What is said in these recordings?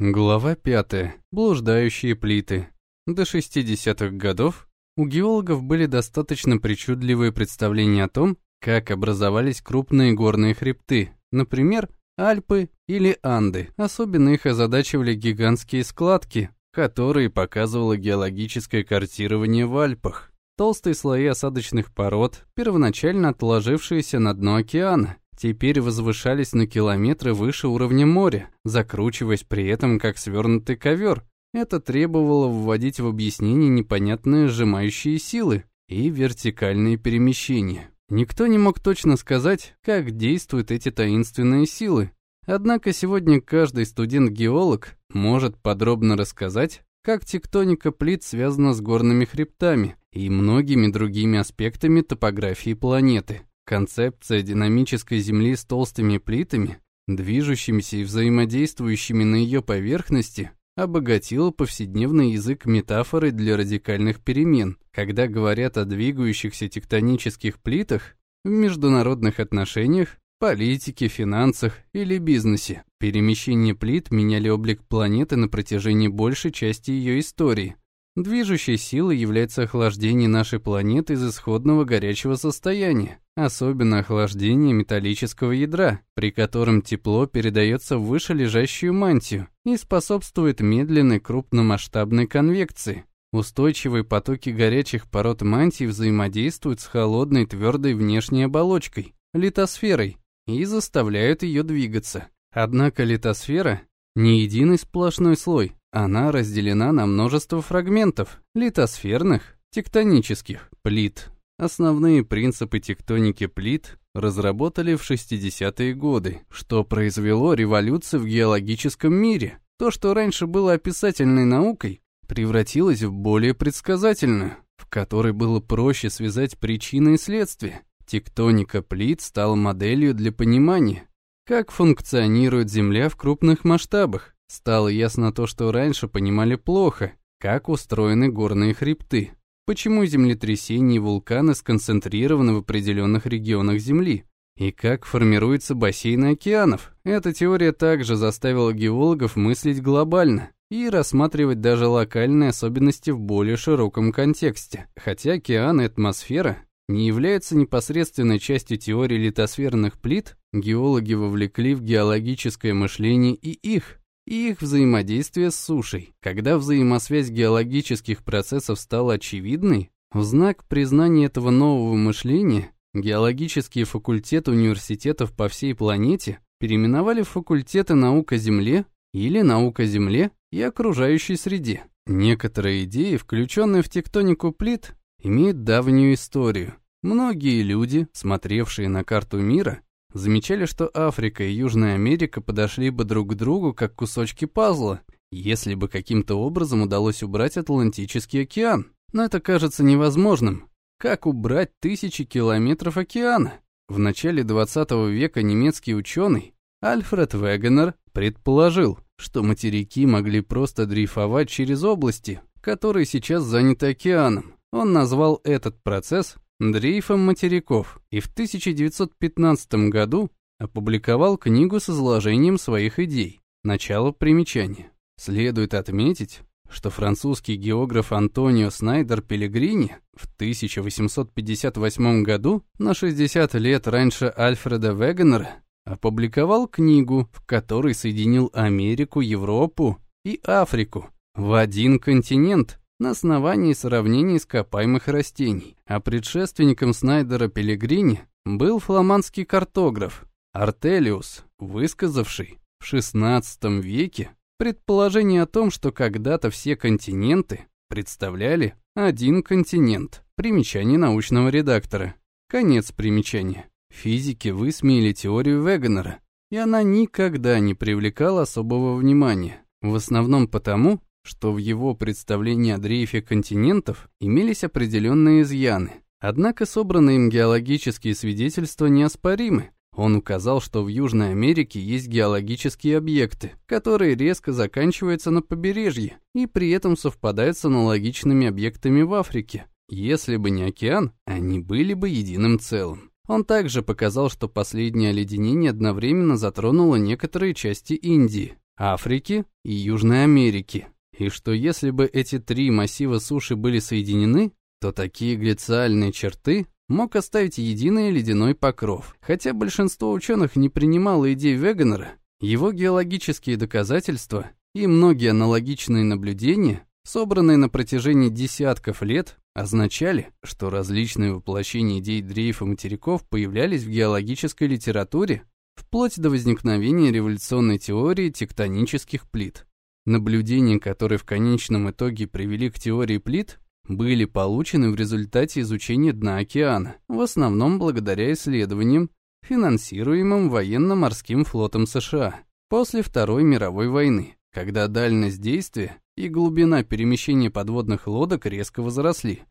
Глава 5. Блуждающие плиты. До 60-х годов у геологов были достаточно причудливые представления о том, как образовались крупные горные хребты, например, Альпы или Анды. Особенно их озадачивали гигантские складки, которые показывало геологическое картирование в Альпах. Толстые слои осадочных пород, первоначально отложившиеся на дно океана, теперь возвышались на километры выше уровня моря, закручиваясь при этом как свернутый ковер. Это требовало вводить в объяснение непонятные сжимающие силы и вертикальные перемещения. Никто не мог точно сказать, как действуют эти таинственные силы. Однако сегодня каждый студент-геолог может подробно рассказать, как тектоника плит связана с горными хребтами и многими другими аспектами топографии планеты. Концепция динамической Земли с толстыми плитами, движущимися и взаимодействующими на ее поверхности, обогатила повседневный язык метафоры для радикальных перемен. Когда говорят о двигающихся тектонических плитах, в международных отношениях, политике, финансах или бизнесе, перемещение плит меняли облик планеты на протяжении большей части ее истории – Движущей силой является охлаждение нашей планеты из исходного горячего состояния, особенно охлаждение металлического ядра, при котором тепло передается в вышележащую мантию и способствует медленной крупномасштабной конвекции. Устойчивые потоки горячих пород мантии взаимодействуют с холодной твердой внешней оболочкой, литосферой, и заставляют ее двигаться. Однако литосфера не единый сплошной слой, она разделена на множество фрагментов, литосферных, тектонических, плит. Основные принципы тектоники плит разработали в 60-е годы, что произвело революцию в геологическом мире. То, что раньше было описательной наукой, превратилось в более предсказательную, в которой было проще связать причины и следствия. Тектоника плит стала моделью для понимания, как функционирует Земля в крупных масштабах, Стало ясно то, что раньше понимали плохо, как устроены горные хребты, почему землетрясения и вулканы сконцентрированы в определенных регионах Земли, и как формируются бассейны океанов. Эта теория также заставила геологов мыслить глобально и рассматривать даже локальные особенности в более широком контексте. Хотя океан и атмосфера не являются непосредственной частью теории литосферных плит, геологи вовлекли в геологическое мышление и их, и их взаимодействие с сушей. Когда взаимосвязь геологических процессов стала очевидной, в знак признания этого нового мышления геологические факультеты университетов по всей планете переименовали в факультеты наук о Земле или наук о Земле и окружающей среде. Некоторые идеи, включенные в тектонику плит, имеют давнюю историю. Многие люди, смотревшие на карту мира, замечали, что Африка и Южная Америка подошли бы друг к другу как кусочки пазла, если бы каким-то образом удалось убрать Атлантический океан. Но это кажется невозможным. Как убрать тысячи километров океана? В начале 20 века немецкий ученый Альфред Вегенер предположил, что материки могли просто дрейфовать через области, которые сейчас заняты океаном. Он назвал этот процесс дрейфом материков и в 1915 году опубликовал книгу с изложением своих идей. Начало примечания. Следует отметить, что французский географ Антонио Снайдер Пелегрини в 1858 году, на 60 лет раньше Альфреда Вегенера, опубликовал книгу, в которой соединил Америку, Европу и Африку в один континент на основании сравнений ископаемых растений, а предшественником Снайдера Пелегрини был фламандский картограф Артелиус, высказавший в XVI веке предположение о том, что когда-то все континенты представляли один континент. Примечание научного редактора. Конец примечания. Физики высмеяли теорию Вегенера, и она никогда не привлекала особого внимания. В основном потому, что в его представлении о дрейфе континентов имелись определенные изъяны. Однако собранные им геологические свидетельства неоспоримы. Он указал, что в Южной Америке есть геологические объекты, которые резко заканчиваются на побережье и при этом совпадают с аналогичными объектами в Африке. Если бы не океан, они были бы единым целым. Он также показал, что последнее оледенение одновременно затронуло некоторые части Индии. Африки и Южной Америки. И что если бы эти три массива суши были соединены, то такие глициальные черты мог оставить единый ледяной покров. Хотя большинство ученых не принимало идей Вегенера, его геологические доказательства и многие аналогичные наблюдения, собранные на протяжении десятков лет, означали, что различные воплощения идей дрейфа материков появлялись в геологической литературе вплоть до возникновения революционной теории тектонических плит. Наблюдения, которые в конечном итоге привели к теории плит, были получены в результате изучения дна океана, в основном благодаря исследованиям, финансируемым военно-морским флотом США после Второй мировой войны, когда дальность действия и глубина перемещения подводных лодок резко возросли.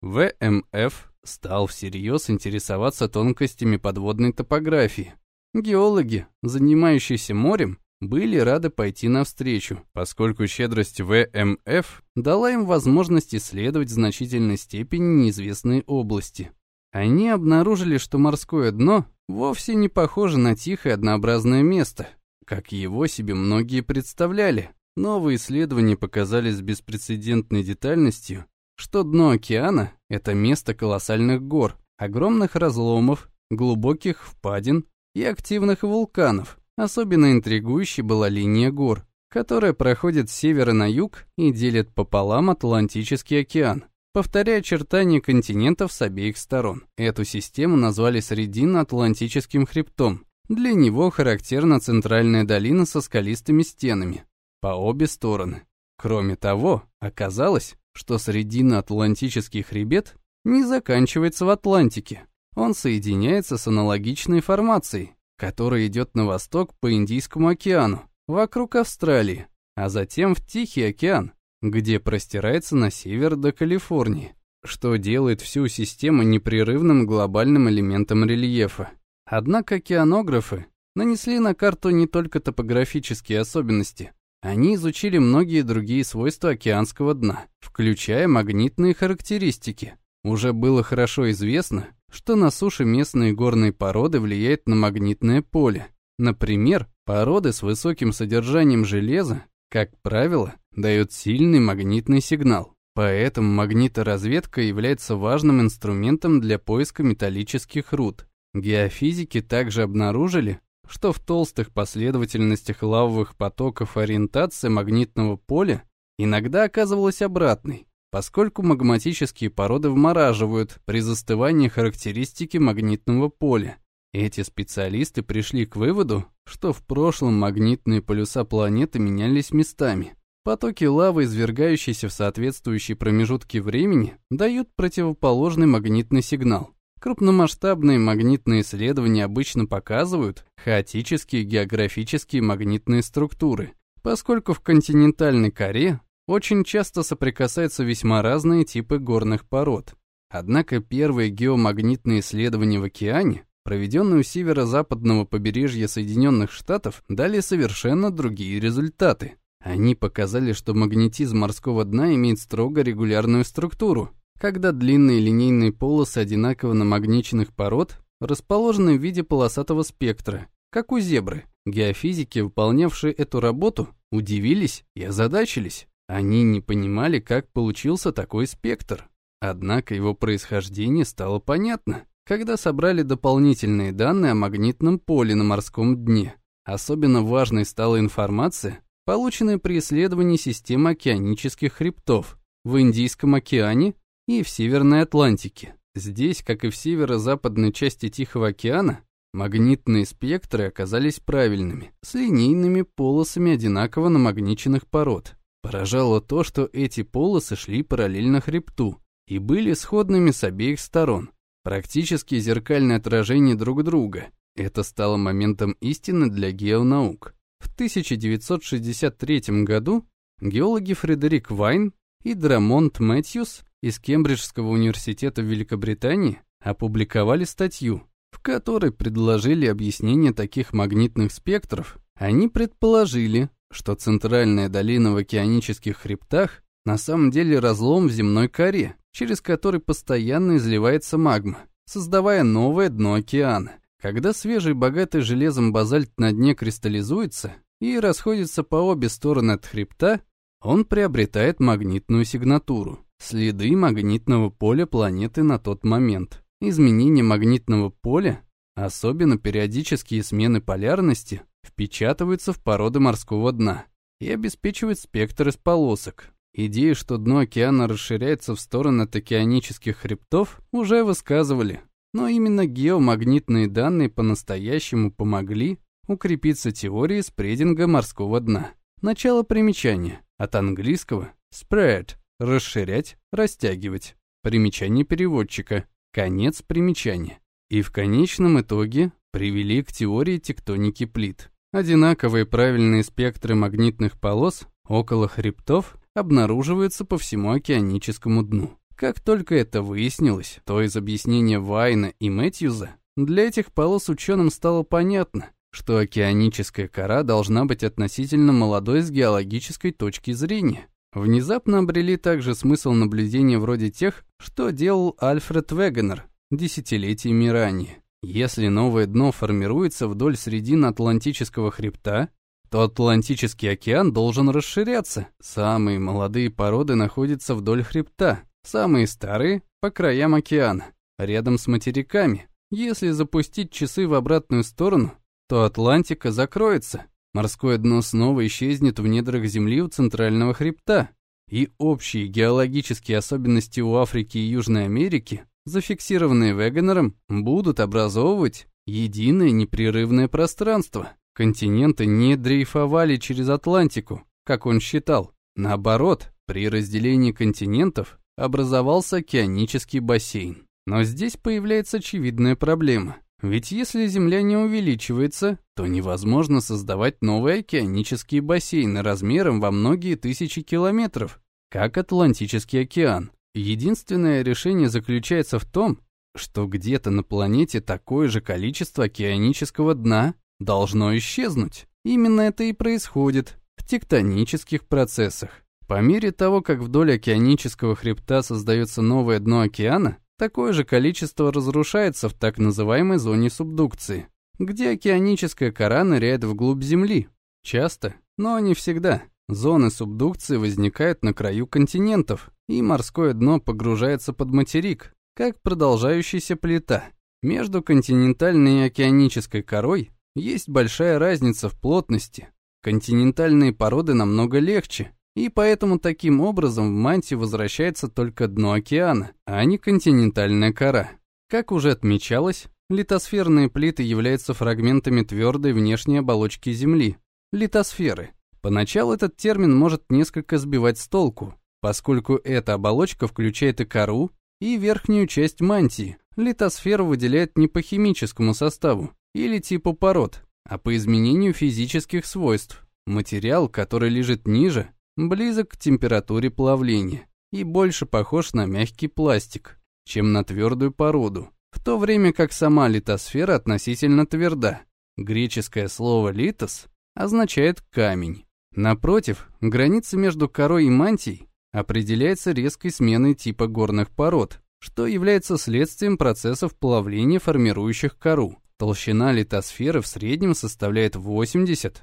ВМФ стал всерьез интересоваться тонкостями подводной топографии. Геологи, занимающиеся морем, были рады пойти навстречу, поскольку щедрость ВМФ дала им возможность исследовать в значительной степени неизвестные области. Они обнаружили, что морское дно вовсе не похоже на тихое однообразное место, как его себе многие представляли. Новые исследования показали с беспрецедентной детальностью, что дно океана — это место колоссальных гор, огромных разломов, глубоких впадин и активных вулканов, Особенно интригующей была линия гор, которая проходит с севера на юг и делит пополам Атлантический океан, повторяя очертания континентов с обеих сторон. Эту систему назвали Срединно-Атлантическим хребтом. Для него характерна центральная долина со скалистыми стенами по обе стороны. Кроме того, оказалось, что Срединно-Атлантический хребет не заканчивается в Атлантике. Он соединяется с аналогичной формацией, который идет на восток по Индийскому океану, вокруг Австралии, а затем в Тихий океан, где простирается на север до Калифорнии, что делает всю систему непрерывным глобальным элементом рельефа. Однако океанографы нанесли на карту не только топографические особенности, они изучили многие другие свойства океанского дна, включая магнитные характеристики. Уже было хорошо известно, что на суше местные горные породы влияют на магнитное поле. Например, породы с высоким содержанием железа, как правило, дают сильный магнитный сигнал. Поэтому магниторазведка является важным инструментом для поиска металлических руд. Геофизики также обнаружили, что в толстых последовательностях лавовых потоков ориентация магнитного поля иногда оказывалась обратной, поскольку магматические породы вмораживают при застывании характеристики магнитного поля. Эти специалисты пришли к выводу, что в прошлом магнитные полюса планеты менялись местами. Потоки лавы, извергающиеся в соответствующие промежутки времени, дают противоположный магнитный сигнал. Крупномасштабные магнитные исследования обычно показывают хаотические географические магнитные структуры, поскольку в континентальной коре очень часто соприкасаются весьма разные типы горных пород. Однако первые геомагнитные исследования в океане, проведенные у северо-западного побережья Соединенных Штатов, дали совершенно другие результаты. Они показали, что магнетизм морского дна имеет строго регулярную структуру, когда длинные линейные полосы одинаково намагниченных пород расположены в виде полосатого спектра, как у зебры. Геофизики, выполнявшие эту работу, удивились и озадачились. Они не понимали, как получился такой спектр. Однако его происхождение стало понятно, когда собрали дополнительные данные о магнитном поле на морском дне. Особенно важной стала информация, полученная при исследовании системы океанических хребтов в Индийском океане и в Северной Атлантике. Здесь, как и в северо-западной части Тихого океана, магнитные спектры оказались правильными, с линейными полосами одинаково намагниченных пород. Поражало то, что эти полосы шли параллельно хребту и были сходными с обеих сторон, практически зеркальное отражение друг друга. Это стало моментом истины для геонаук. В 1963 году геологи Фредерик Вайн и Драмонт Мэтьюс из Кембриджского университета Великобритании опубликовали статью, в которой предложили объяснение таких магнитных спектров. Они предположили, что центральная долина в океанических хребтах на самом деле разлом в земной коре, через который постоянно изливается магма, создавая новое дно океана. Когда свежий, богатый железом базальт на дне кристаллизуется, и расходится по обе стороны от хребта, он приобретает магнитную сигнатуру, следы магнитного поля планеты на тот момент. Изменение магнитного поля, особенно периодические смены полярности, впечатываются в породы морского дна и обеспечивают спектр из полосок. Идею, что дно океана расширяется в сторону от океанических хребтов, уже высказывали, но именно геомагнитные данные по-настоящему помогли укрепиться теории спрединга морского дна. Начало примечания. От английского spread – расширять, растягивать. Примечание переводчика. Конец примечания. И в конечном итоге привели к теории тектоники плит. Одинаковые правильные спектры магнитных полос около хребтов обнаруживаются по всему океаническому дну. Как только это выяснилось, то из объяснения Вайна и Мэтьюза для этих полос ученым стало понятно, что океаническая кора должна быть относительно молодой с геологической точки зрения. Внезапно обрели также смысл наблюдения вроде тех, что делал Альфред Вегенер десятилетиями ранее. Если новое дно формируется вдоль середины Атлантического хребта, то Атлантический океан должен расширяться. Самые молодые породы находятся вдоль хребта, Самые старые — по краям океана, рядом с материками. Если запустить часы в обратную сторону, то Атлантика закроется, морское дно снова исчезнет в недрах Земли у центрального хребта, и общие геологические особенности у Африки и Южной Америки, зафиксированные Вегенером, будут образовывать единое непрерывное пространство. Континенты не дрейфовали через Атлантику, как он считал. Наоборот, при разделении континентов образовался океанический бассейн. Но здесь появляется очевидная проблема. Ведь если Земля не увеличивается, то невозможно создавать новые океанические бассейны размером во многие тысячи километров, как Атлантический океан. Единственное решение заключается в том, что где-то на планете такое же количество океанического дна должно исчезнуть. Именно это и происходит в тектонических процессах. По мере того, как вдоль океанического хребта создается новое дно океана, такое же количество разрушается в так называемой зоне субдукции, где океаническая кора ныряет вглубь Земли. Часто, но не всегда, зоны субдукции возникают на краю континентов, и морское дно погружается под материк, как продолжающаяся плита. Между континентальной и океанической корой есть большая разница в плотности. Континентальные породы намного легче, и поэтому таким образом в мантии возвращается только дно океана, а не континентальная кора. Как уже отмечалось, литосферные плиты являются фрагментами твердой внешней оболочки Земли – литосферы. Поначалу этот термин может несколько сбивать с толку, поскольку эта оболочка включает и кору, и верхнюю часть мантии. Литосферу выделяют не по химическому составу или типу пород, а по изменению физических свойств. Материал, который лежит ниже, близок к температуре плавления и больше похож на мягкий пластик, чем на твердую породу, в то время как сама литосфера относительно тверда. Греческое слово «литос» означает «камень». Напротив, граница между корой и мантией определяется резкой сменой типа горных пород, что является следствием процессов плавления, формирующих кору. Толщина литосферы в среднем составляет 80-110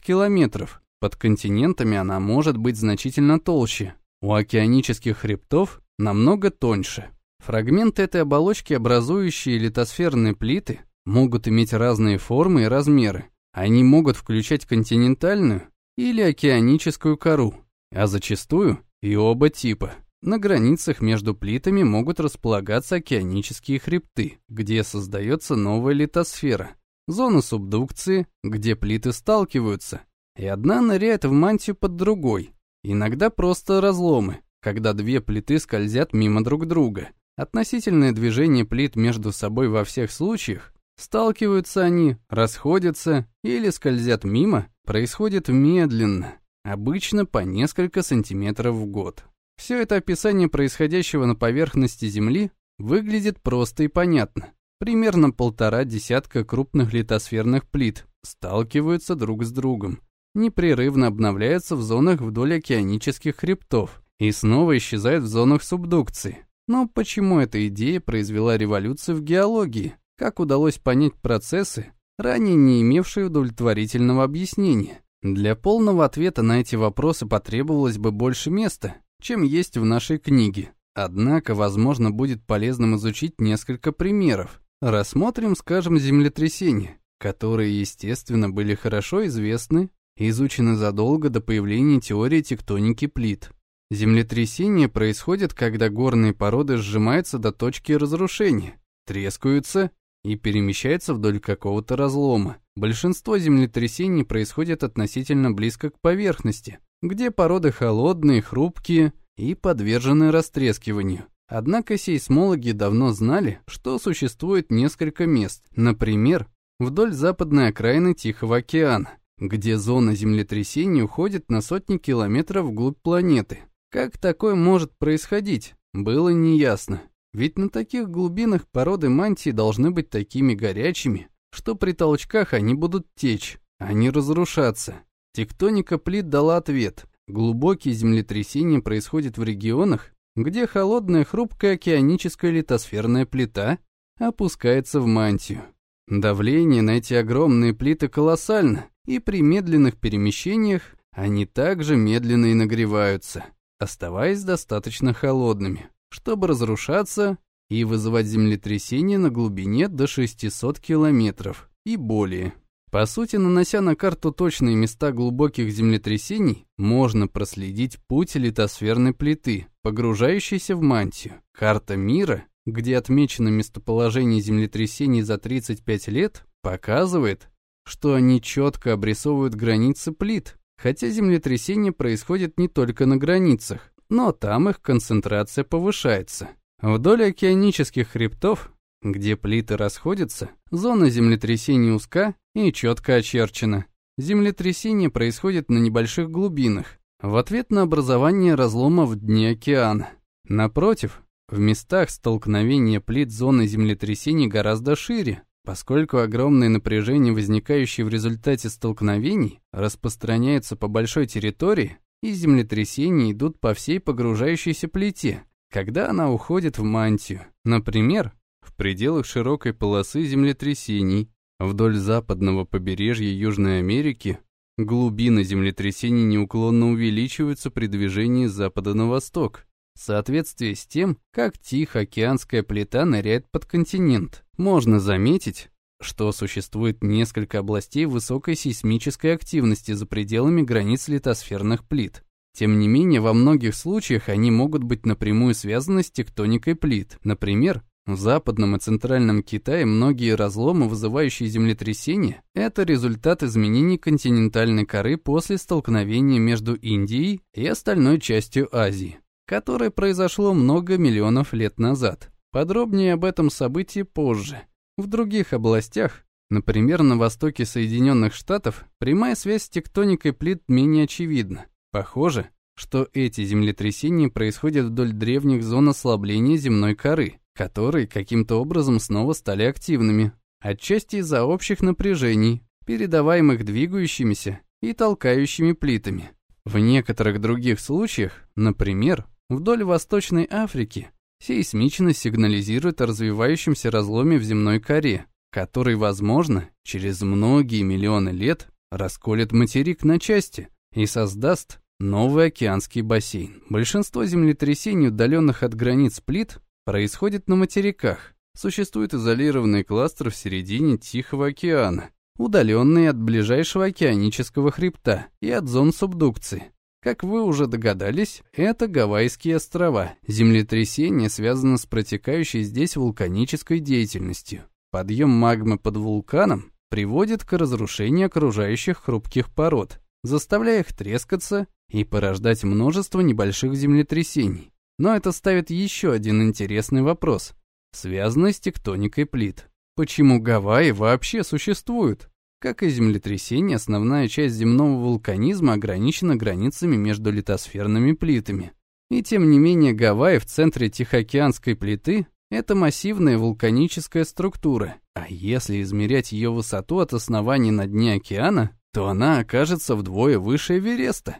километров, под континентами она может быть значительно толще, у океанических хребтов намного тоньше. Фрагменты этой оболочки, образующие литосферные плиты, могут иметь разные формы и размеры. Они могут включать континентальную или океаническую кору, а зачастую и оба типа. На границах между плитами могут располагаться океанические хребты, где создается новая литосфера, зона субдукции, где плиты сталкиваются, и одна ныряет в мантию под другой. Иногда просто разломы, когда две плиты скользят мимо друг друга. Относительное движение плит между собой во всех случаях, сталкиваются они, расходятся или скользят мимо, происходит медленно, обычно по несколько сантиметров в год. Все это описание происходящего на поверхности Земли выглядит просто и понятно. Примерно полтора десятка крупных литосферных плит сталкиваются друг с другом, непрерывно обновляется в зонах вдоль океанических хребтов и снова исчезает в зонах субдукции. Но почему эта идея произвела революцию в геологии? Как удалось понять процессы, ранее не имевшие удовлетворительного объяснения. Для полного ответа на эти вопросы потребовалось бы больше места, чем есть в нашей книге. Однако, возможно, будет полезным изучить несколько примеров. Рассмотрим, скажем, землетрясения, которые, естественно, были хорошо известны и изучены задолго до появления теории тектоники плит. Землетрясения происходят, когда горные породы сжимаются до точки разрушения, трескаются и перемещаются вдоль какого-то разлома. Большинство землетрясений происходит относительно близко к поверхности, где породы холодные, хрупкие и подвержены растрескиванию. Однако сейсмологи давно знали, что существует несколько мест, например, вдоль западной окраины Тихого океана, где зона землетрясений уходит на сотни километров вглубь планеты. Как такое может происходить, было неясно. Ведь на таких глубинах породы мантии должны быть такими горячими, что при толчках они будут течь, а не разрушаться. Тектоника плит дала ответ. Глубокие землетрясения происходят в регионах, где холодная хрупкая океаническая литосферная плита опускается в мантию. Давление на эти огромные плиты колоссально, и при медленных перемещениях они также медленно и нагреваются, оставаясь достаточно холодными, чтобы разрушаться и вызывать землетрясения на глубине до 600 километров и более. По сути, нанося на карту точные места глубоких землетрясений, можно проследить путь литосферной плиты, погружающейся в мантию. Карта мира, где отмечено местоположение землетрясений за 35 лет, показывает, что они четко обрисовывают границы плит, хотя землетрясения происходят не только на границах, но там их концентрация повышается. Вдоль океанических хребтов где плиты расходятся, зона землетрясений узка и четко очерчена. Землетрясение происходит на небольших глубинах, в ответ на образование разлома в дне океана. Напротив, в местах столкновения плит зоны землетрясений гораздо шире, поскольку огромное напряжение, возникающее в результате столкновений, распространяется по большой территории, и землетрясения идут по всей погружающейся плите, когда она уходит в мантию. Например, в пределах широкой полосы землетрясений вдоль западного побережья Южной Америки глубины землетрясений неуклонно увеличиваются при движении с запада на восток, в соответствии с тем, как Тихоокеанская плита ныряет под континент. Можно заметить, что существует несколько областей высокой сейсмической активности за пределами границ литосферных плит. Тем не менее, во многих случаях они могут быть напрямую связаны с тектоникой плит. Например, в западном и центральном Китае многие разломы, вызывающие землетрясения, это результат изменений континентальной коры после столкновения между Индией и остальной частью Азии, которое произошло много миллионов лет назад. Подробнее об этом событии позже. В других областях, например, на востоке Соединенных Штатов, прямая связь с тектоникой плит менее очевидна. Похоже, что эти землетрясения происходят вдоль древних зон ослабления земной коры – которые каким-то образом снова стали активными, отчасти из-за общих напряжений, передаваемых двигающимися и толкающими плитами. В некоторых других случаях, например, вдоль Восточной Африки, сейсмичность сигнализирует о развивающемся разломе в земной коре, который, возможно, через многие миллионы лет расколет материк на части и создаст новый океанский бассейн. Большинство землетрясений, удаленных от границ плит, происходит на материках. Существует изолированный кластер в середине Тихого океана, удаленный от ближайшего океанического хребта и от зон субдукции. Как вы уже догадались, это Гавайские острова. Землетрясение связано с протекающей здесь вулканической деятельностью. Подъем магмы под вулканом приводит к разрушению окружающих хрупких пород, заставляя их трескаться и порождать множество небольших землетрясений. Но это ставит еще один интересный вопрос, связанный с тектоникой плит. Почему Гавайи вообще существуют? Как и землетрясение, основная часть земного вулканизма ограничена границами между литосферными плитами. И тем не менее Гавайи в центре Тихоокеанской плиты – это массивная вулканическая структура, а если измерять ее высоту от основания на дне океана, то она окажется вдвое выше Эвереста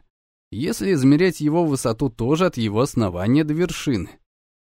если измерять его высоту тоже от его основания до вершины.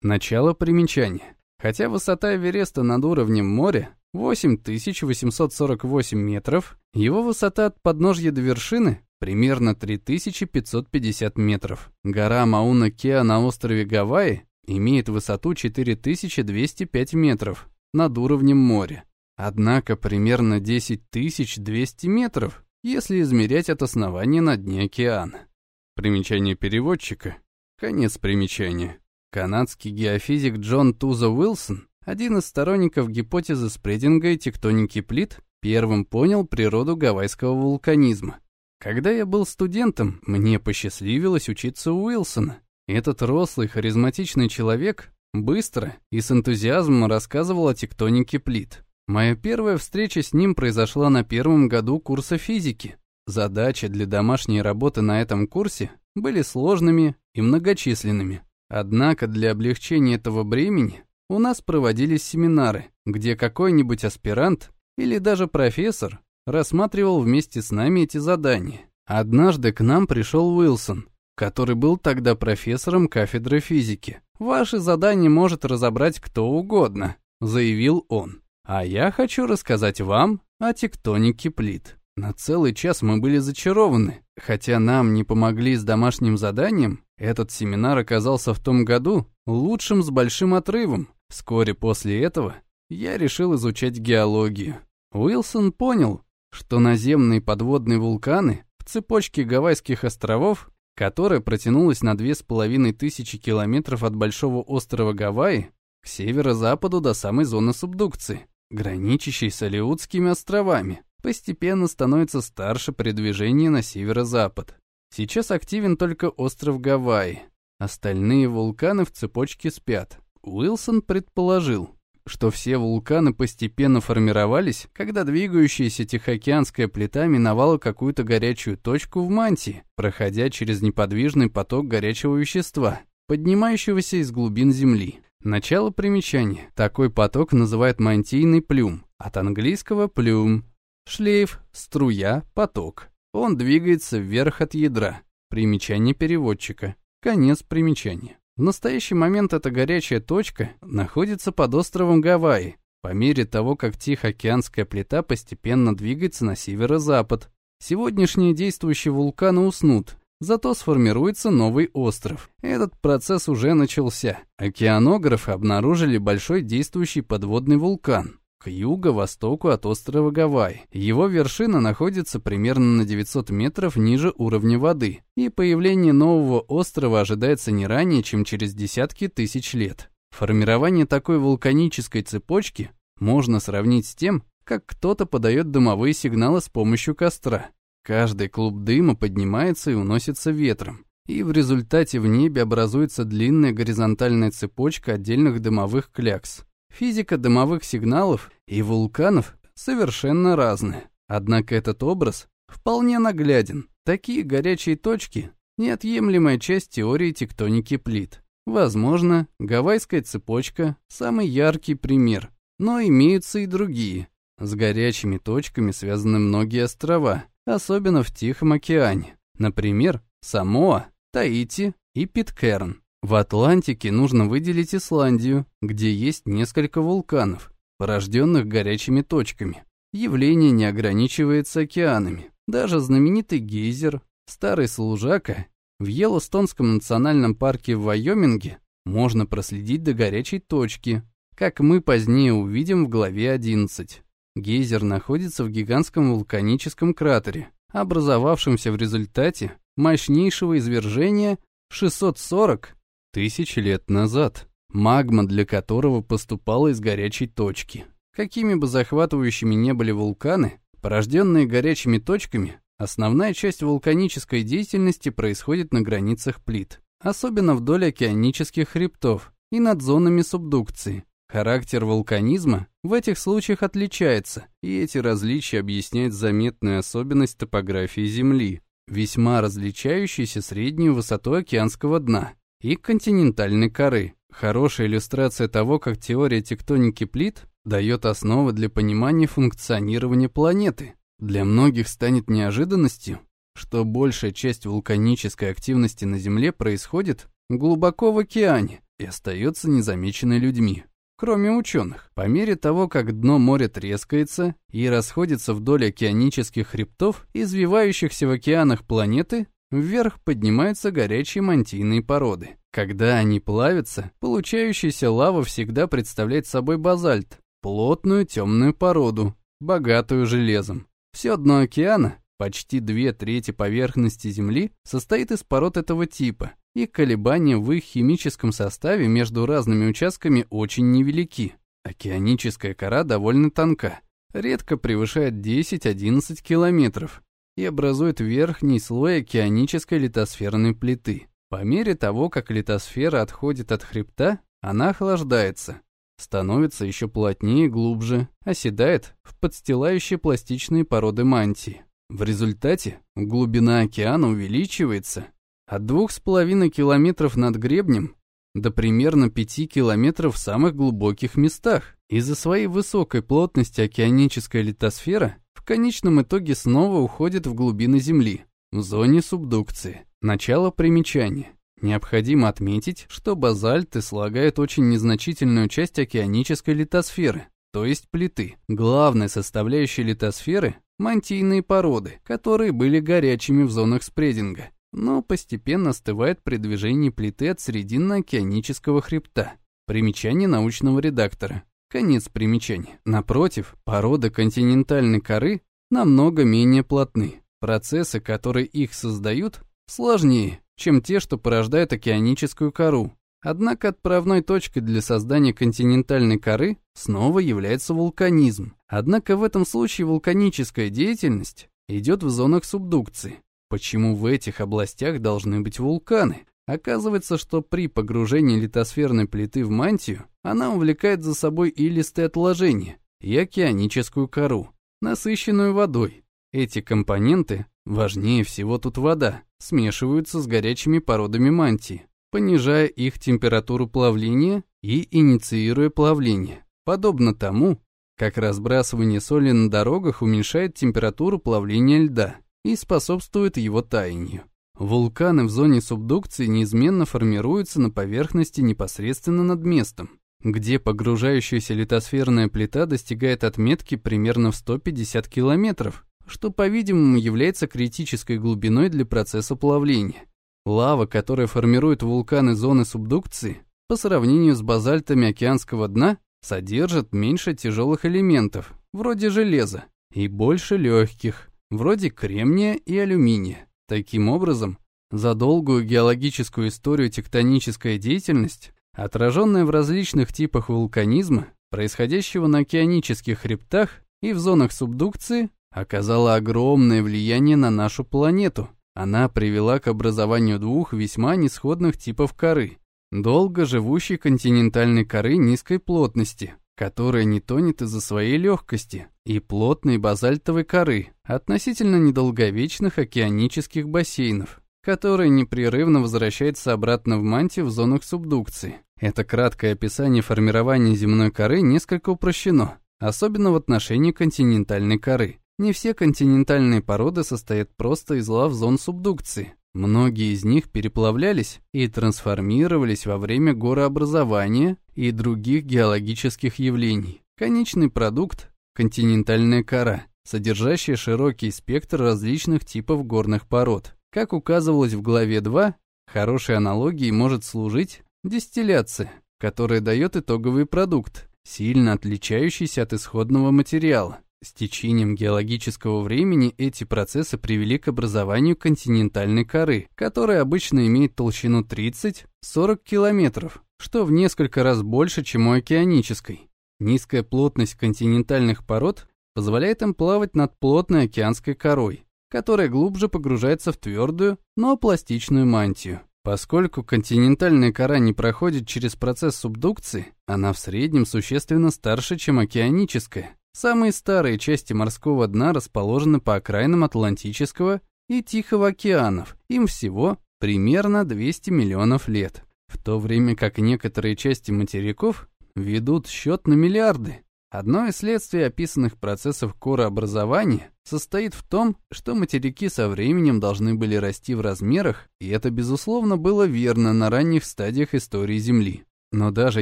Начало примечания. Хотя высота Эвереста над уровнем моря 8848 метров, его высота от подножья до вершины примерно 3550 метров. Гора Мауна-Кеа на острове Гавайи имеет высоту 4205 метров над уровнем моря. Однако примерно 10200 метров, если измерять от основания на дне океана. Примечание переводчика. Конец примечания. Канадский геофизик Джон Туза Уилсон, один из сторонников гипотезы спрединга и тектоники плит, первым понял природу гавайского вулканизма. Когда я был студентом, мне посчастливилось учиться у Уилсона. Этот рослый, харизматичный человек быстро и с энтузиазмом рассказывал о тектонике плит. Моя первая встреча с ним произошла на первом году курса физики. Задачи для домашней работы на этом курсе были сложными и многочисленными. Однако для облегчения этого бремени у нас проводились семинары, где какой-нибудь аспирант или даже профессор рассматривал вместе с нами эти задания. Однажды к нам пришел Уилсон, который был тогда профессором кафедры физики. «Ваши задания может разобрать кто угодно», — заявил он. «А я хочу рассказать вам о тектонике плит». На целый час мы были зачарованы. Хотя нам не помогли с домашним заданием, этот семинар оказался в том году лучшим с большим отрывом. Вскоре после этого я решил изучать геологию. Уилсон понял, что наземные подводные вулканы в цепочке Гавайских островов, которая протянулась на две с половиной тысячи километров от большого острова Гавайи к северо-западу до самой зоны субдукции, граничащей с Алиутскими островами, постепенно становится старше при движении на северо-запад. Сейчас активен только остров Гавайи. Остальные вулканы в цепочке спят. Уилсон предположил, что все вулканы постепенно формировались, когда двигающаяся Тихоокеанская плита миновала какую-то горячую точку в мантии, проходя через неподвижный поток горячего вещества, поднимающегося из глубин Земли. Начало примечания. Такой поток называют мантийный плюм, от английского плюм Шлейф, струя, поток. Он двигается вверх от ядра. Примечание переводчика. Конец примечания. В настоящий момент эта горячая точка находится под островом Гавайи, по мере того, как Тихоокеанская плита постепенно двигается на северо-запад. Сегодняшние действующие вулканы уснут, зато сформируется новый остров. Этот процесс уже начался. Океанографы обнаружили большой действующий подводный вулкан к юго-востоку от острова Гавайи. Его вершина находится примерно на 900 метров ниже уровня воды, и появление нового острова ожидается не ранее, чем через десятки тысяч лет. Формирование такой вулканической цепочки можно сравнить с тем, как кто-то подает дымовые сигналы с помощью костра. Каждый клуб дыма поднимается и уносится ветром, и в результате в небе образуется длинная горизонтальная цепочка отдельных дымовых клякс. Физика дымовых сигналов и вулканов совершенно разная. Однако этот образ вполне нагляден. Такие горячие точки – неотъемлемая часть теории тектоники плит. Возможно, гавайская цепочка – самый яркий пример, но имеются и другие. С горячими точками связаны многие острова, особенно в Тихом океане. Например, Самоа, Таити и Питкерн. В Атлантике нужно выделить Исландию, где есть несколько вулканов, порожденных горячими точками. Явление не ограничивается океанами. Даже знаменитый гейзер, старый служака, в Йеллоустонском национальном парке в Вайоминге можно проследить до горячей точки, как мы позднее увидим в главе 11. Гейзер находится в гигантском вулканическом кратере, образовавшемся в результате мощнейшего извержения 640 тысячи лет назад, магма для которого поступала из горячей точки. Какими бы захватывающими не были вулканы, порожденные горячими точками, основная часть вулканической деятельности происходит на границах плит, особенно вдоль океанических хребтов и над зонами субдукции. Характер вулканизма в этих случаях отличается, и эти различия объясняют заметную особенность топографии Земли, весьма различающейся среднюю высоту океанского дна и континентальной коры. Хорошая иллюстрация того, как теория тектоники плит дает основы для понимания функционирования планеты. Для многих станет неожиданностью, что большая часть вулканической активности на Земле происходит глубоко в океане и остается незамеченной людьми. кроме ученых. По мере того, как дно моря трескается и расходится вдоль океанических хребтов, извивающихся в океанах планеты, вверх поднимаются горячие мантийные породы. Когда они плавятся, получающаяся лава всегда представляет собой базальт, плотную темную породу, богатую железом. Все дно океана, почти две трети поверхности Земли, состоит из пород этого типа, и колебания в их химическом составе между разными участками очень невелики. Океаническая кора довольно тонка, редко превышает 10-11 километров и образует верхний слой океанической литосферной плиты. По мере того, как литосфера отходит от хребта, она охлаждается, становится еще плотнее и глубже, оседает в подстилающие пластичные породы мантии. В результате глубина океана увеличивается от двух с половиной километров над гребнем до примерно пяти километров в самых глубоких местах. Из-за своей высокой плотности океаническая литосфера конечном итоге снова уходит в глубины Земли, в зоне субдукции. Начало примечания. Необходимо отметить, что базальты слагают очень незначительную часть океанической литосферы, то есть плиты. Главной составляющей литосферы – мантийные породы, которые были горячими в зонах спрединга но постепенно остывает при движении плиты от срединно-океанического хребта. Примечание научного редактора. Конец примечания. Напротив, породы континентальной коры намного менее плотны. Процессы, которые их создают, сложнее, чем те, что порождают океаническую кору. Однако отправной точкой для создания континентальной коры снова является вулканизм. Однако в этом случае вулканическая деятельность идет в зонах субдукции, Почему в этих областях должны быть вулканы? Оказывается, что при погружении литосферной плиты в мантию она увлекает за собой и листы отложения, и океаническую кору, насыщенную водой. Эти компоненты, важнее всего тут вода, смешиваются с горячими породами мантии, понижая их температуру плавления и инициируя плавление. Подобно тому, как разбрасывание соли на дорогах уменьшает температуру плавления льда и способствует его таянию. Вулканы в зоне субдукции неизменно формируются на поверхности непосредственно над местом, где погружающаяся литосферная плита достигает отметки примерно в 150 километров, что, по-видимому, является критической глубиной для процесса плавления. Лава, которая формирует вулканы зоны субдукции, по сравнению с базальтами океанского дна, содержит меньше тяжелых элементов, вроде железа, и больше легких, вроде кремния и алюминия. Таким образом, за долгую геологическую историю тектоническая деятельность, отраженная в различных типах вулканизма, происходящего на океанических хребтах и в зонах субдукции, оказала огромное влияние на нашу планету. Она привела к образованию двух весьма несходных типов коры. Долго живущей континентальной коры низкой плотности, которая не тонет из-за своей легкости, и плотной базальтовой коры, относительно недолговечных океанических бассейнов, которая непрерывно возвращается обратно в мантию в зонах субдукции. Это краткое описание формирования земной коры несколько упрощено, особенно в отношении континентальной коры. Не все континентальные породы состоят просто из лав зон субдукции. Многие из них переплавлялись и трансформировались во время горообразования и других геологических явлений. Конечный продукт – континентальная кора, содержащая широкий спектр различных типов горных пород. Как указывалось в главе 2, хорошей аналогией может служить дистилляция, которая дает итоговый продукт, сильно отличающийся от исходного материала. С течением геологического времени эти процессы привели к образованию континентальной коры, которая обычно имеет толщину 30-40 километров, что в несколько раз больше, чем у океанической. Низкая плотность континентальных пород позволяет им плавать над плотной океанской корой, которая глубже погружается в твердую, но пластичную мантию. Поскольку континентальная кора не проходит через процесс субдукции, она в среднем существенно старше, чем океаническая, Самые старые части морского дна расположены по окраинам Атлантического и Тихого океанов. Им всего примерно 200 миллионов лет. В то время как некоторые части материков ведут счет на миллиарды. Одно из следствий описанных процессов корообразования состоит в том, что материки со временем должны были расти в размерах, и это, безусловно, было верно на ранних стадиях истории Земли. Но даже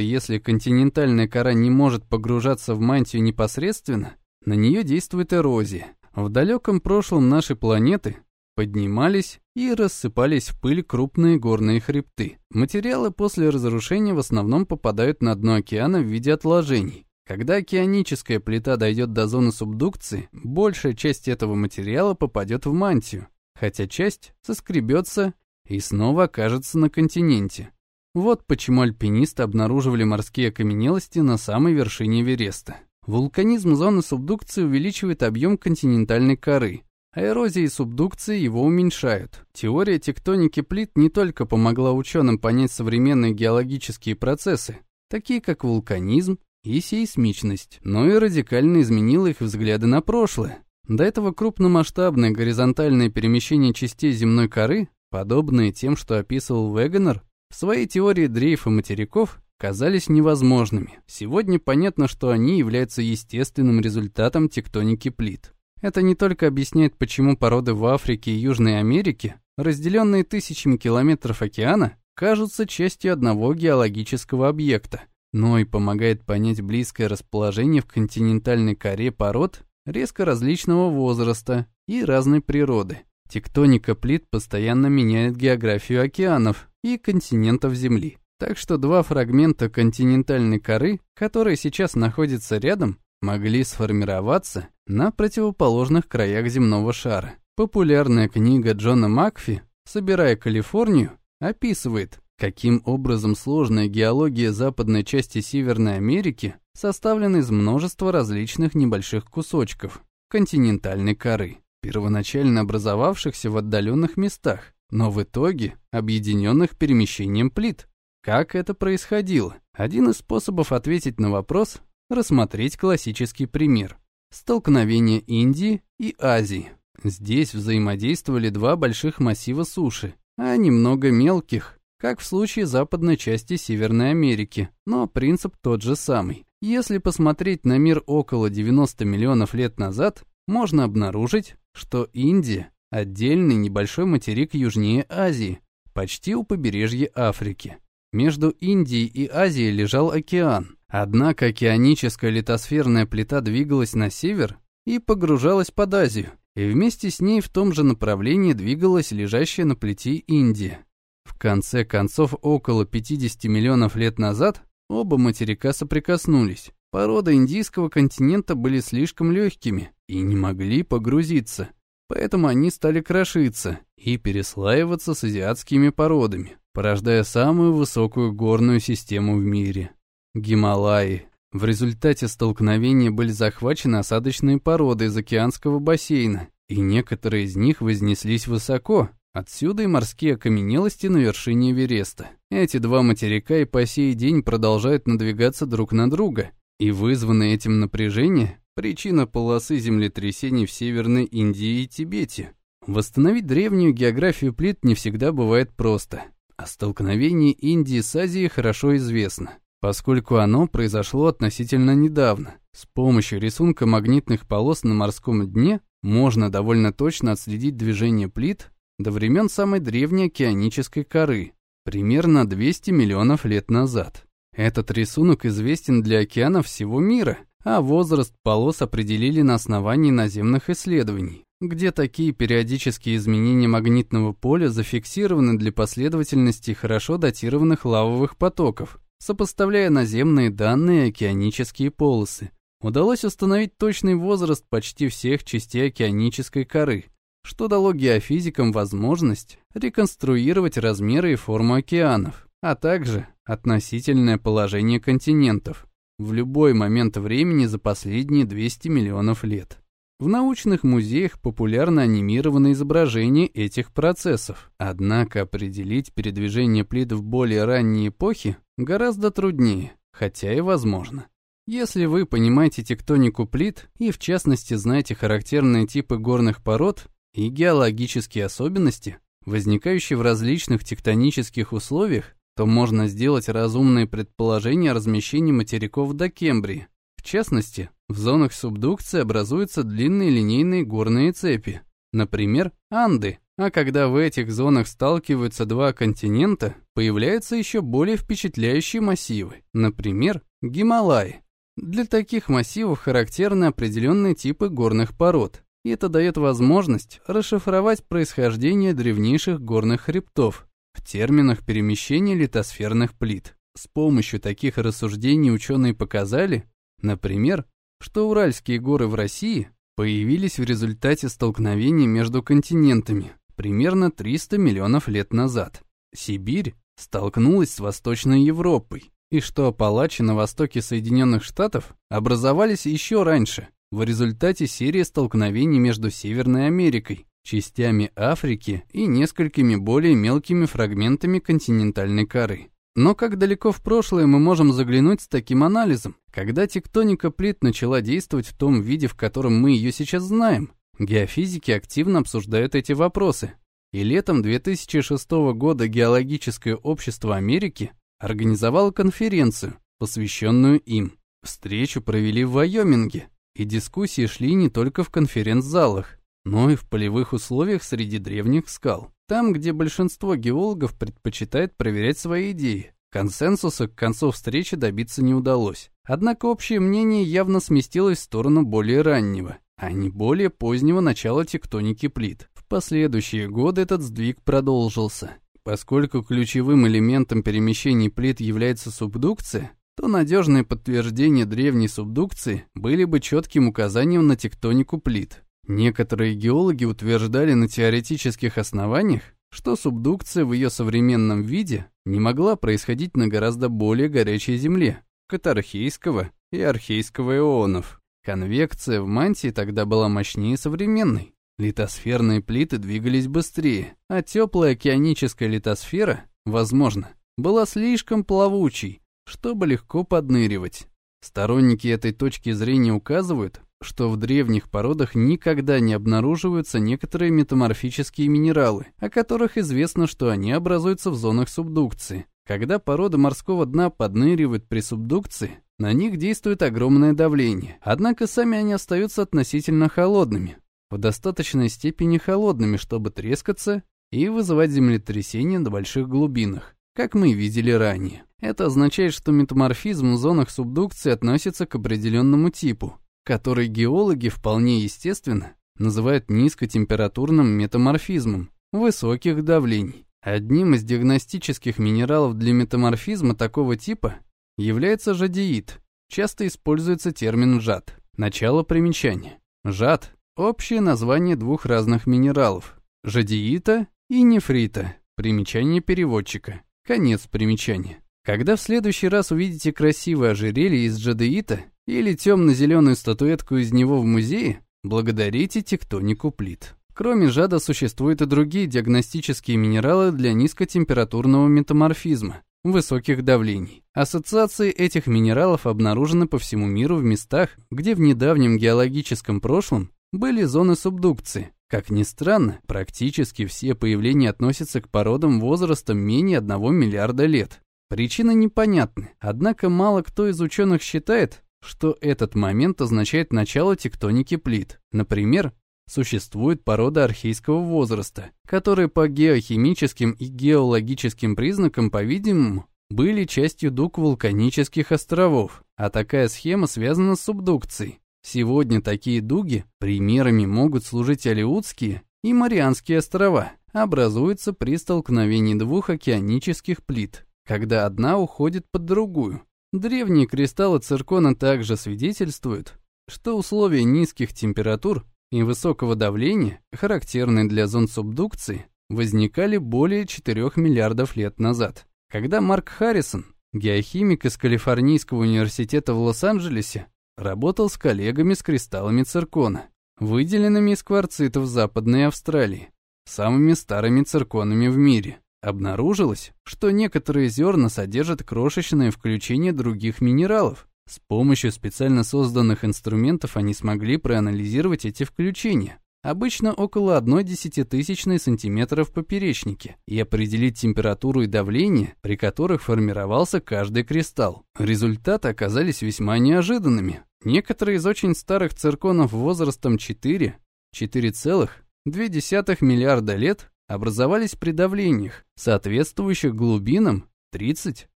если континентальная кора не может погружаться в мантию непосредственно, на нее действует эрозия. В далеком прошлом нашей планеты поднимались и рассыпались в пыль крупные горные хребты. Материалы после разрушения в основном попадают на дно океана в виде отложений. Когда океаническая плита дойдет до зоны субдукции, большая часть этого материала попадет в мантию, хотя часть соскребется и снова окажется на континенте. Вот почему альпинисты обнаруживали морские окаменелости на самой вершине Эвереста. Вулканизм зоны субдукции увеличивает объем континентальной коры, а эрозия и субдукция его уменьшают. Теория тектоники плит не только помогла ученым понять современные геологические процессы, такие как вулканизм и сейсмичность, но и радикально изменила их взгляды на прошлое. До этого крупномасштабное горизонтальное перемещение частей земной коры, подобные тем, что описывал Вегенер, в своей теории дрейфа материков казались невозможными. Сегодня понятно, что они являются естественным результатом тектоники плит. Это не только объясняет, почему породы в Африке и Южной Америке, разделенные тысячами километров океана, кажутся частью одного геологического объекта, но и помогает понять близкое расположение в континентальной коре пород резко различного возраста и разной природы. Тектоника плит постоянно меняет географию океанов и континентов Земли. Так что два фрагмента континентальной коры, которые сейчас находятся рядом, могли сформироваться на противоположных краях земного шара. Популярная книга Джона Макфи «Собирая Калифорнию» описывает, каким образом сложная геология западной части Северной Америки составлена из множества различных небольших кусочков континентальной коры, первоначально образовавшихся в отдаленных местах, но в итоге объединенных перемещением плит. Как это происходило? Один из способов ответить на вопрос рассмотреть классический пример – столкновение Индии и Азии. Здесь взаимодействовали два больших массива суши, а немного мелких, как в случае западной части Северной Америки, но принцип тот же самый. Если посмотреть на мир около 90 миллионов лет назад, можно обнаружить, что Индия – отдельный небольшой материк южнее Азии, почти у побережья Африки. Между Индией и Азией лежал океан, Однако океаническая литосферная плита двигалась на север и погружалась под Азию, и вместе с ней в том же направлении двигалась лежащая на плите Индия. В конце концов, около 50 миллионов лет назад оба материка соприкоснулись. Породы индийского континента были слишком легкими и не могли погрузиться, поэтому они стали крошиться и переслаиваться с азиатскими породами, порождая самую высокую горную систему в мире. Гималаи. В результате столкновения были захвачены осадочные породы из океанского бассейна, и некоторые из них вознеслись высоко, отсюда и морские окаменелости на вершине Эвереста. Эти два материка и по сей день продолжают надвигаться друг на друга, и вызванное этим напряжение – причина полосы землетрясений в Северной Индии и Тибете. Восстановить древнюю географию плит не всегда бывает просто, а столкновение Индии с Азией хорошо известно поскольку оно произошло относительно недавно. С помощью рисунка магнитных полос на морском дне можно довольно точно отследить движение плит до времен самой древней океанической коры, примерно 200 миллионов лет назад. Этот рисунок известен для океанов всего мира, а возраст полос определили на основании наземных исследований, где такие периодические изменения магнитного поля зафиксированы для последовательности хорошо датированных лавовых потоков, Сопоставляя наземные данные океанические полосы, удалось установить точный возраст почти всех частей океанической коры, что дало геофизикам возможность реконструировать размеры и форму океанов, а также относительное положение континентов в любой момент времени за последние 200 миллионов лет. В научных музеях популярно анимированы изображения этих процессов. Однако определить передвижение плит в более ранние эпохи гораздо труднее, хотя и возможно. Если вы понимаете тектонику плит и в частности знаете характерные типы горных пород и геологические особенности, возникающие в различных тектонических условиях, то можно сделать разумные предположения о размещении материков до Кембрии, в частности, в зонах субдукции образуются длинные линейные горные цепи, например, Анды, А когда в этих зонах сталкиваются два континента, появляются еще более впечатляющие массивы, например, Гималаи. Для таких массивов характерны определенные типы горных пород, и это дает возможность расшифровать происхождение древнейших горных хребтов в терминах перемещения литосферных плит. С помощью таких рассуждений ученые показали, например, что Уральские горы в России появились в результате столкновений между континентами, примерно 300 миллионов лет назад. Сибирь столкнулась с Восточной Европой, и что Апалачи на востоке Соединенных Штатов образовались еще раньше, в результате серии столкновений между Северной Америкой, частями Африки и несколькими более мелкими фрагментами континентальной коры. Но как далеко в прошлое мы можем заглянуть с таким анализом, когда тектоника плит начала действовать в том виде, в котором мы ее сейчас знаем? Геофизики активно обсуждают эти вопросы. И летом 2006 года Геологическое общество Америки организовало конференцию, посвященную им. Встречу провели в Вайоминге, и дискуссии шли не только в конференц-залах, но и в полевых условиях среди древних скал. Там, где большинство геологов предпочитает проверять свои идеи. Консенсуса к концу встречи добиться не удалось. Однако общее мнение явно сместилось в сторону более раннего, а не более позднего начала тектоники плит. В последующие годы этот сдвиг продолжился. Поскольку ключевым элементом перемещений плит является субдукция, то надежные подтверждения древней субдукции были бы четким указанием на тектонику плит. Некоторые геологи утверждали на теоретических основаниях, что субдукция в ее современном виде не могла происходить на гораздо более горячей Земле, катархейского и архейского ионов. Конвекция в мантии тогда была мощнее современной. Литосферные плиты двигались быстрее, а теплая океаническая литосфера, возможно, была слишком плавучей, чтобы легко подныривать. Сторонники этой точки зрения указывают, что в древних породах никогда не обнаруживаются некоторые метаморфические минералы, о которых известно, что они образуются в зонах субдукции. Когда породы морского дна подныривают при субдукции, на них действует огромное давление, однако сами они остаются относительно холодными, в достаточной степени холодными, чтобы трескаться и вызывать землетрясения на больших глубинах, как мы видели ранее. Это означает, что метаморфизм в зонах субдукции относится к определенному типу, который геологи вполне естественно называют низкотемпературным метаморфизмом высоких давлений. Одним из диагностических минералов для метаморфизма такого типа является жадеид. Часто используется термин жад. Начало примечания. Жад – общее название двух разных минералов – жадеита и нефрита. Примечание переводчика. Конец примечания. Когда в следующий раз увидите красивое ожерелье из жадеита или темно-зеленую статуэтку из него в музее, благодарите тектонику плит. Кроме жада существуют и другие диагностические минералы для низкотемпературного метаморфизма, высоких давлений. Ассоциации этих минералов обнаружены по всему миру в местах, где в недавнем геологическом прошлом были зоны субдукции. Как ни странно, практически все появления относятся к породам возрастом менее 1 миллиарда лет. Причины непонятны, однако мало кто из ученых считает, что этот момент означает начало тектоники плит. Например, существует порода архейского возраста, которые по геохимическим и геологическим признакам, по-видимому, были частью дуг вулканических островов, а такая схема связана с субдукцией. Сегодня такие дуги примерами могут служить Алиутские и Марианские острова, образуются при столкновении двух океанических плит когда одна уходит под другую. Древние кристаллы циркона также свидетельствуют, что условия низких температур и высокого давления, характерные для зон субдукции, возникали более 4 миллиардов лет назад. Когда Марк Харрисон, геохимик из Калифорнийского университета в Лос-Анджелесе, работал с коллегами с кристаллами циркона, выделенными из кварцитов Западной Австралии, самыми старыми цирконами в мире. Обнаружилось, что некоторые зерна содержат крошечное включение других минералов. С помощью специально созданных инструментов они смогли проанализировать эти включения, обычно около 1 десятитысячной сантиметра в поперечнике, и определить температуру и давление, при которых формировался каждый кристалл. Результаты оказались весьма неожиданными. Некоторые из очень старых цирконов возрастом 4, 4 целых 0,2 миллиарда лет образовались при давлениях, соответствующих глубинам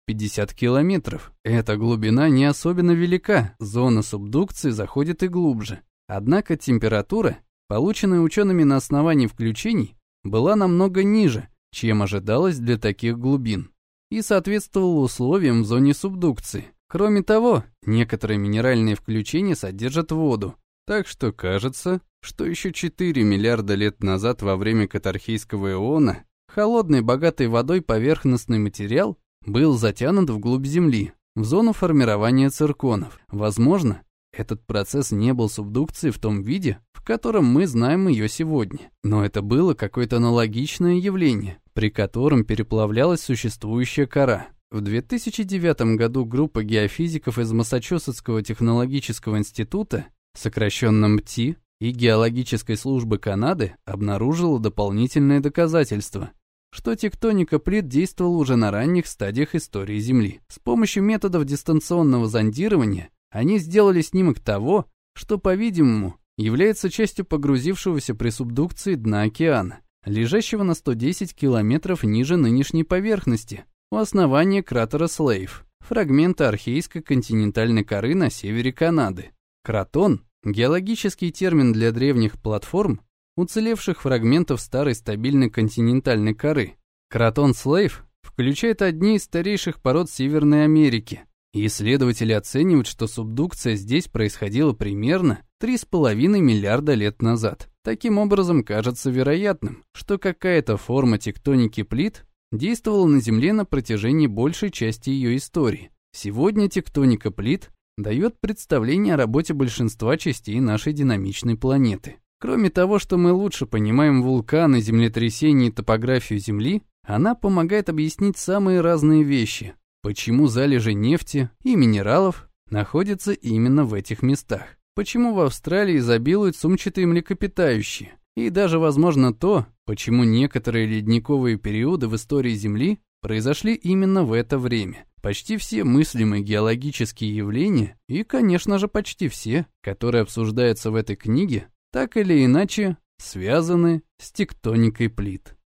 30-50 километров. Эта глубина не особенно велика, зона субдукции заходит и глубже. Однако температура, полученная учеными на основании включений, была намного ниже, чем ожидалось для таких глубин, и соответствовала условиям в зоне субдукции. Кроме того, некоторые минеральные включения содержат воду, так что кажется, что еще 4 миллиарда лет назад во время катархийского иона холодный богатой водой поверхностный материал был затянут вглубь Земли, в зону формирования цирконов. Возможно, этот процесс не был субдукцией в том виде, в котором мы знаем ее сегодня. Но это было какое-то аналогичное явление, при котором переплавлялась существующая кора. В 2009 году группа геофизиков из Массачусетского технологического института, сокращенно МТИ, и Геологической службы Канады обнаружила дополнительные доказательства, что тектоника плит действовала уже на ранних стадиях истории Земли. С помощью методов дистанционного зондирования они сделали снимок того, что, по-видимому, является частью погрузившегося при субдукции дна океана, лежащего на 110 километров ниже нынешней поверхности, у основания кратера Слейв, фрагмента архейской континентальной коры на севере Канады. Кратон – геологический термин для древних платформ, уцелевших фрагментов старой стабильной континентальной коры. Кратон Слейв включает одни из старейших пород Северной Америки – исследователи оценивают, что субдукция здесь происходила примерно 3,5 миллиарда лет назад. Таким образом, кажется вероятным, что какая-то форма тектоники плит действовала на Земле на протяжении большей части ее истории. Сегодня тектоника плит дает представление о работе большинства частей нашей динамичной планеты. Кроме того, что мы лучше понимаем вулканы, землетрясения и топографию Земли, она помогает объяснить самые разные вещи, Почему залежи нефти и минералов находятся именно в этих местах? Почему в Австралии изобилуют сумчатые млекопитающие? И даже, возможно, то, почему некоторые ледниковые периоды в истории Земли произошли именно в это время. Почти все мыслимые геологические явления, и, конечно же, почти все, которые обсуждаются в этой книге, так или иначе связаны с тектоникой плит.